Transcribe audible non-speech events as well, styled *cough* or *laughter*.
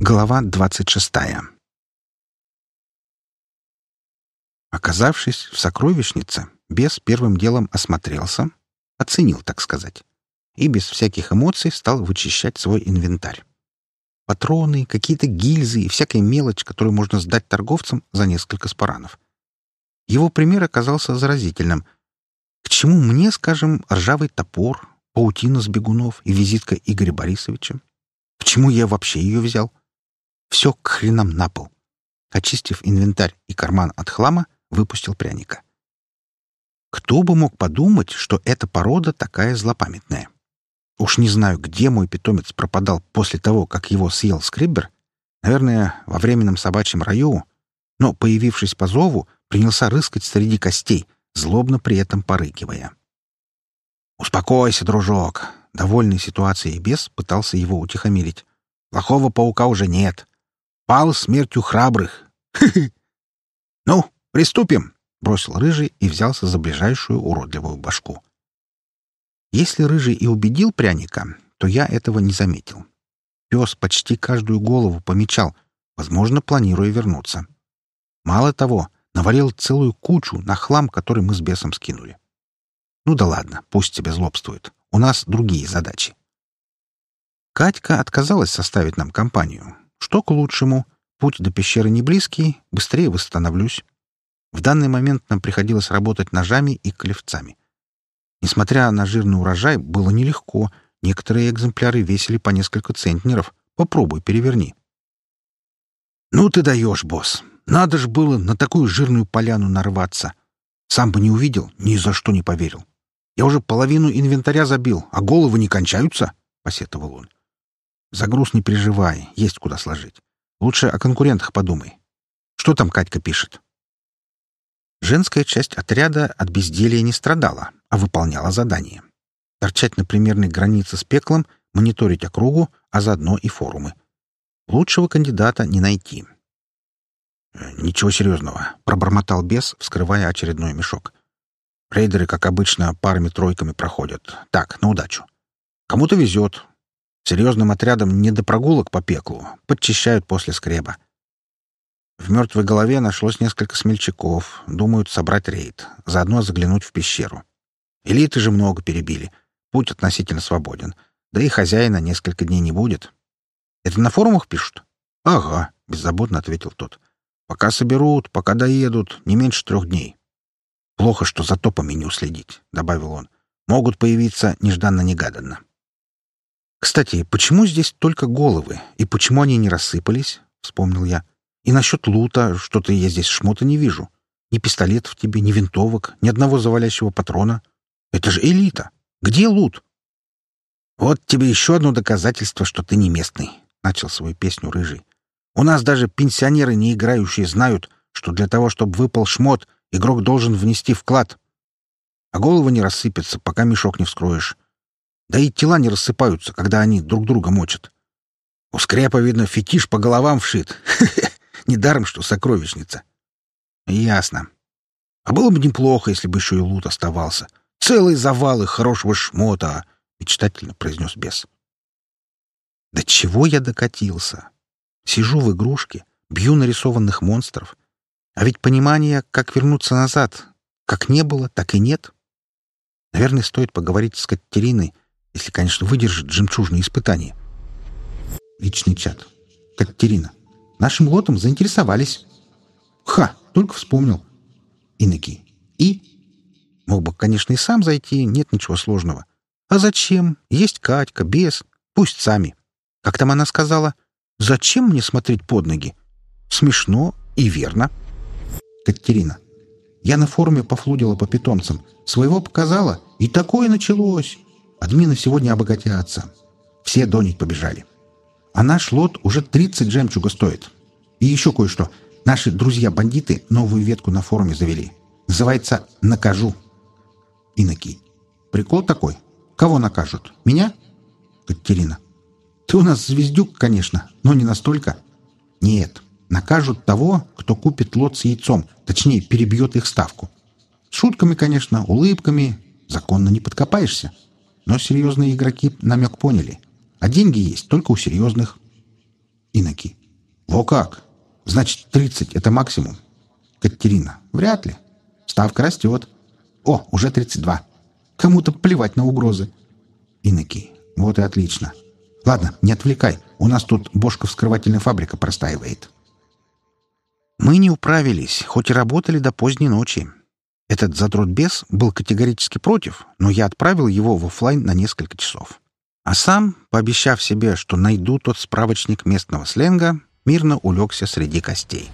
Глава двадцать шестая Оказавшись в сокровищнице, бес первым делом осмотрелся, оценил, так сказать, и без всяких эмоций стал вычищать свой инвентарь. Патроны, какие-то гильзы и всякая мелочь, которую можно сдать торговцам за несколько спаранов. Его пример оказался заразительным. К чему мне, скажем, ржавый топор, паутина с бегунов и визитка Игоря Борисовича? Почему я вообще ее взял? Все к хренам на пол. Очистив инвентарь и карман от хлама, выпустил пряника. Кто бы мог подумать, что эта порода такая злопамятная? Уж не знаю, где мой питомец пропадал после того, как его съел скриббер. Наверное, во временном собачьем раю. Но, появившись по зову, принялся рыскать среди костей, злобно при этом порыкивая. «Успокойся, дружок!» Довольный ситуацией бес пытался его утихомирить. «Плохого паука уже нет. Пал смертью храбрых. *laughs* Ну, приступим!» — бросил Рыжий и взялся за ближайшую уродливую башку. Если Рыжий и убедил пряника, то я этого не заметил. Пес почти каждую голову помечал, возможно, планируя вернуться. Мало того, навалил целую кучу на хлам, который мы с бесом скинули. Ну да ладно, пусть тебе злобствует. У нас другие задачи. Катька отказалась составить нам компанию. Что к лучшему? Путь до пещеры не близкий, быстрее восстановлюсь. В данный момент нам приходилось работать ножами и клевцами. Несмотря на жирный урожай, было нелегко. Некоторые экземпляры весили по несколько центнеров. Попробуй, переверни. «Ну ты даешь, босс! Надо же было на такую жирную поляну нарваться! Сам бы не увидел, ни за что не поверил. Я уже половину инвентаря забил, а головы не кончаются!» — посетовал он. «За груз не переживай, есть куда сложить. Лучше о конкурентах подумай. Что там Катька пишет?» Женская часть отряда от безделия не страдала, а выполняла задание. Торчать на примерной границе с пеклом, мониторить округу, а заодно и форумы. Лучшего кандидата не найти. «Э, «Ничего серьезного», — пробормотал бес, вскрывая очередной мешок. «Рейдеры, как обычно, парами-тройками проходят. Так, на удачу. Кому-то везет. Серьезным отрядом не до прогулок по пеклу. Подчищают после скреба. В мертвой голове нашлось несколько смельчаков. Думают собрать рейд. Заодно заглянуть в пещеру. Элиты же много перебили. Путь относительно свободен. Да и хозяина несколько дней не будет. Это на форумах пишут? Ага, беззаботно ответил тот. Пока соберут, пока доедут, не меньше трех дней. Плохо, что за топами не уследить, добавил он. Могут появиться нежданно-негаданно. Кстати, почему здесь только головы? И почему они не рассыпались? Вспомнил я. И насчет лута, что-то я здесь шмота не вижу. Ни пистолетов тебе, ни винтовок, ни одного завалящего патрона. Это же элита. Где лут? Вот тебе еще одно доказательство, что ты не местный, — начал свою песню Рыжий. У нас даже пенсионеры, не играющие, знают, что для того, чтобы выпал шмот, игрок должен внести вклад. А головы не рассыпятся, пока мешок не вскроешь. Да и тела не рассыпаются, когда они друг друга мочат. У скрепа, видно, фетиш по головам вшит. *laughs* Недаром, что сокровищница. Ясно. А было бы неплохо, если бы еще и лут оставался. Целые завалы хорошего шмота, — мечтательно произнес бес. Да чего я докатился? Сижу в игрушке, бью нарисованных монстров. А ведь понимание, как вернуться назад, как не было, так и нет. Наверное, стоит поговорить с Катериной, если, конечно, выдержит жемчужные испытания. Личный чат. Катерина. Нашим лотом заинтересовались. Ха, только вспомнил. Иноки. И? Мог бы, конечно, и сам зайти, нет ничего сложного. А зачем? Есть Катька, бес. Пусть сами. Как там она сказала? Зачем мне смотреть под ноги? Смешно и верно. Катерина. Я на форуме пофлудила по питомцам. Своего показала, и такое началось. Админы сегодня обогатятся. Все донить побежали. А наш лот уже 30 жемчуга стоит. И еще кое-что. Наши друзья-бандиты новую ветку на форуме завели. Называется «Накажу». Инокий. Прикол такой. Кого накажут? Меня? Катерина. Ты у нас звездюк, конечно, но не настолько. Нет. Накажут того, кто купит лот с яйцом, точнее, перебьет их ставку. Шутками, конечно, улыбками. Законно не подкопаешься. Но серьезные игроки намек поняли. А деньги есть только у серьезных. Иноки. Во как? Значит, 30 — это максимум. Катерина. Вряд ли. Ставка растет. О, уже 32. Кому-то плевать на угрозы. Иноки. Вот и отлично. Ладно, не отвлекай. У нас тут бошко-вскрывательная фабрика простаивает. Мы не управились, хоть и работали до поздней ночи. Этот задрот-бес был категорически против, но я отправил его в офлайн на несколько часов. А сам, пообещав себе, что найду тот справочник местного сленга, мирно улегся среди костей.